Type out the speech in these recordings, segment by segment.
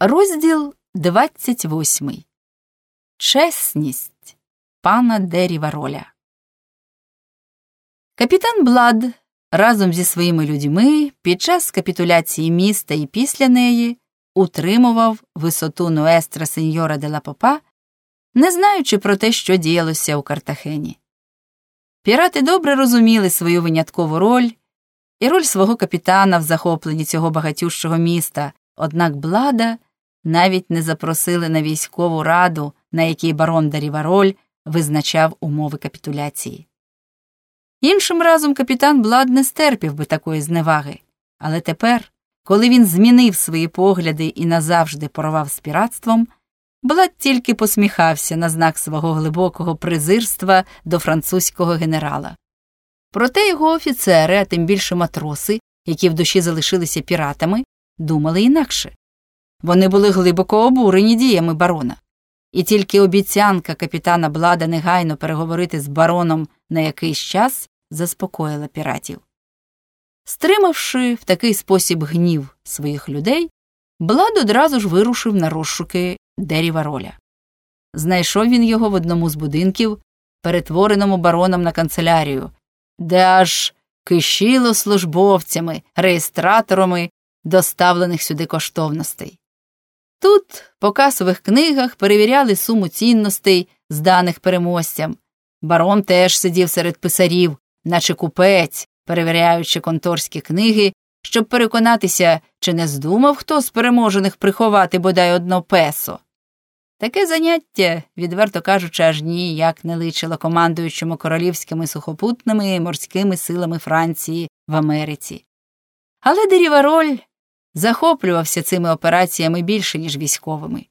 Розділ 28. Чесність пана Деріва Роля. Капітан Блад разом зі своїми людьми під час капітуляції міста і після неї утримував висоту Нуестра Сеньора де ла Попа, не знаючи про те, що діялося у Картахені. Пірати добре розуміли свою виняткову роль і роль свого капітана в захопленні цього багатющого міста, однак Блада навіть не запросили на військову раду, на якій барон Дарівароль визначав умови капітуляції. Іншим разом капітан Блад не стерпів би такої зневаги, але тепер, коли він змінив свої погляди і назавжди порвав з піратством, Блад тільки посміхався на знак свого глибокого презирства до французького генерала. Проте його офіцери, а тим більше матроси, які в душі залишилися піратами, думали інакше. Вони були глибоко обурені діями барона, і тільки обіцянка капітана Блада негайно переговорити з бароном на якийсь час заспокоїла піратів. Стримавши в такий спосіб гнів своїх людей, Блад одразу ж вирушив на розшуки Деріва Роля. Знайшов він його в одному з будинків, перетвореному бароном на канцелярію, де аж кишіло службовцями, реєстраторами доставлених сюди коштовностей. Тут по касових книгах перевіряли суму цінностей, зданих переможцям. Барон теж сидів серед писарів, наче купець, перевіряючи конторські книги, щоб переконатися, чи не здумав хто з переможених приховати бодай одно песо. Таке заняття, відверто кажучи, аж ніяк не личило командуючому королівськими сухопутними і морськими силами Франції в Америці. Але Дерівароль захоплювався цими операціями більше, ніж військовими.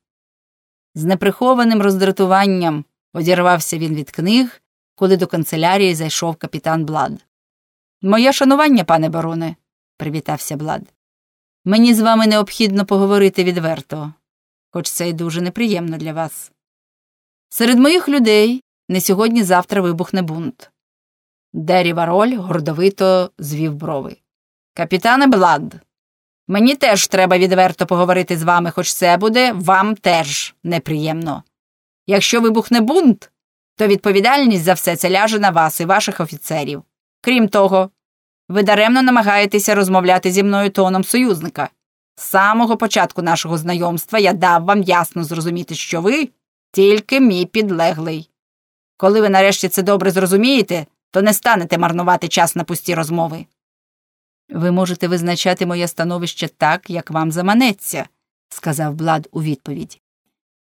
З неприхованим роздратуванням одірвався він від книг, коли до канцелярії зайшов капітан Блад. Моє шанування, пане бароне, привітався Блад. Мені з вами необхідно поговорити відверто, хоч це й дуже неприємно для вас. Серед моїх людей не сьогодні завтра вибухне бунт. Дері Вароль гордовито звів брови. Капітане Блад, Мені теж треба відверто поговорити з вами, хоч це буде вам теж неприємно. Якщо вибухне бунт, то відповідальність за все це ляже на вас і ваших офіцерів. Крім того, ви даремно намагаєтеся розмовляти зі мною тоном союзника. З самого початку нашого знайомства я дав вам ясно зрозуміти, що ви тільки мій підлеглий. Коли ви нарешті це добре зрозумієте, то не станете марнувати час на пусті розмови. Ви можете визначати моє становище так, як вам заманеться, сказав Блад у відповідь.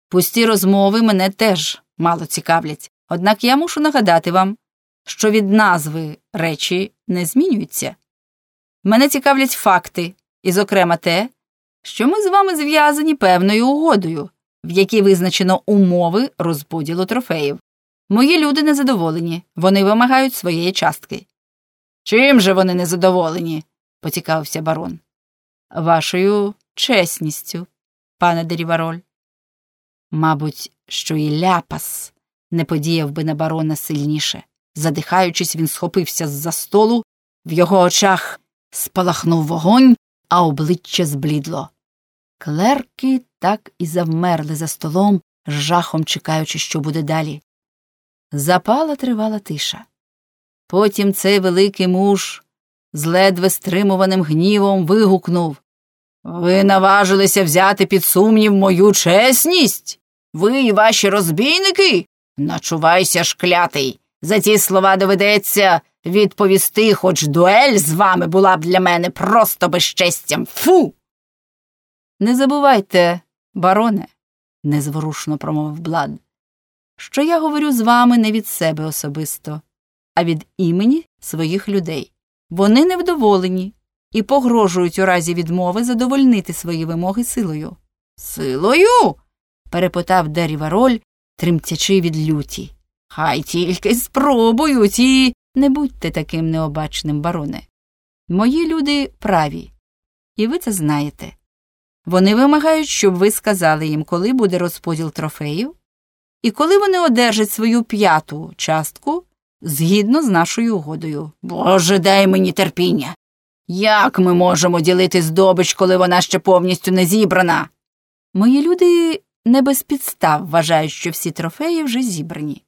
Пусті розмови мене теж мало цікавлять, однак я мушу нагадати вам, що від назви речі не змінюються. Мене цікавлять факти, і, зокрема, те, що ми з вами зв'язані певною угодою, в якій визначено умови розподілу трофеїв. Мої люди незадоволені, вони вимагають своєї частки. Чим же вони незадоволені? Поцікавився барон. Вашою чесністю, пане Дерівароль. Мабуть, що і ляпас не подіяв би на барона сильніше. Задихаючись, він схопився з за столу, в його очах спалахнув вогонь, а обличчя зблідло. Клерки так і завмерли за столом, з жахом чекаючи, що буде далі. Запала тривала тиша. Потім цей великий муж з ледве стримуваним гнівом вигукнув Ви наважилися взяти під сумнів мою чесність? Ви і ваші розбійники? Начувайся, шклятий. За ті слова доведеться відповісти, хоч дуель з вами була б для мене просто безчестям. Фу. Не забувайте, бароне, незворушно промовив Блад, що я говорю з вами не від себе особисто, а від імені своїх людей. Вони невдоволені і погрожують у разі відмови задовольнити свої вимоги силою. Силою? перепитав Дерівароль, тремтячи від люті. Хай тільки спробують і не будьте таким необачним, бароне. Мої люди праві, і ви це знаєте. Вони вимагають, щоб ви сказали їм, коли буде розподіл трофеїв, і коли вони одержать свою п'яту частку згідно з нашою угодою. Боже, дай мені терпіння. Як ми можемо ділити здобич, коли вона ще повністю не зібрана? Мої люди не без підстав вважають, що всі трофеї вже зібрані.